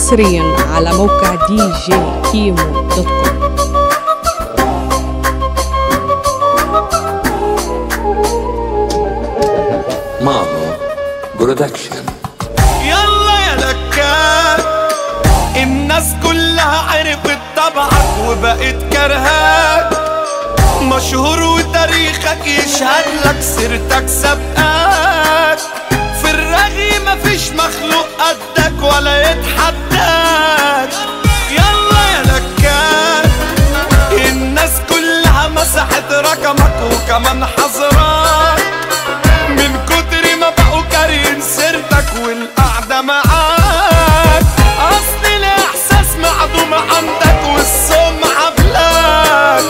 حصريا على موقع دي جي كيمو dot com. مامو production يلا يا كداب الناس كلها عرفت طبعك وبقت كرهاك مشهور وتاريخك يشهد لك سيرتك سبقاك عندك والسمعة بلاك.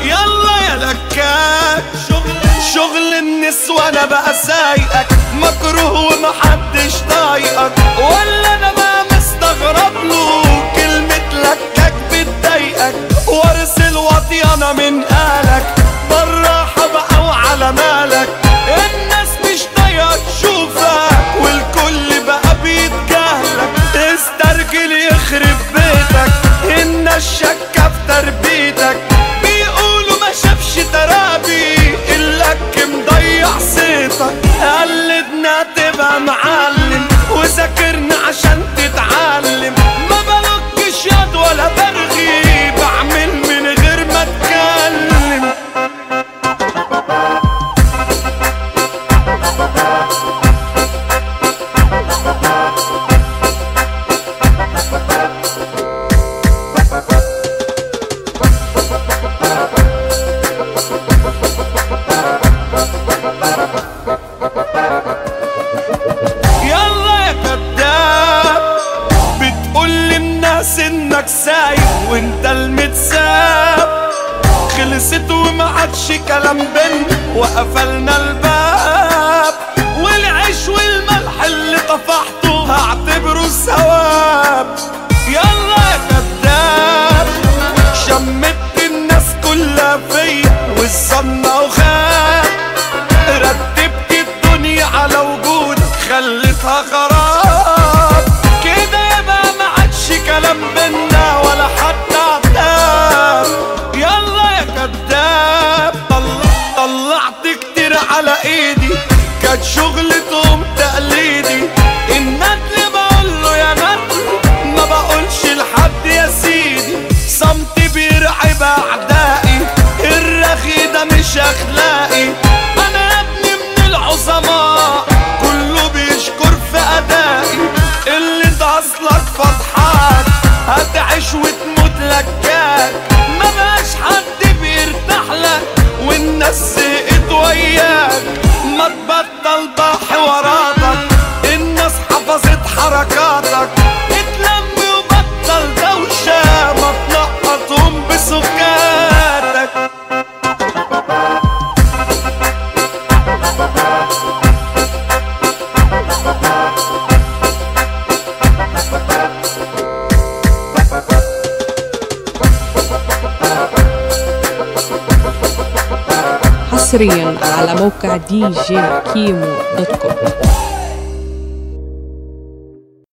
يلا يا دكاك شغل شغل النسوان بقى سايقك. مكروه ومحدش طايقك. ولا أنا بقى مستغرب له. كلمة لكك بتضايقك. وارث الوطيانة من قالك بالراحة بقى وعلى مالك. سايب وانت المتساب. خلصت وما عادش كلام بينا وقفلنا الباب. والعيش والملح اللي طفحته هعتبره ثواب يلا يا كداب شمت الناس كلها فيا والظن وخاب أخلاقي. أنا ابني من العظماء. كله بيشكر في أدائي. اللي ده أصلك فضحاك. هتعيش وتموت حصريا على موقع دي جي كيمو دوت كوم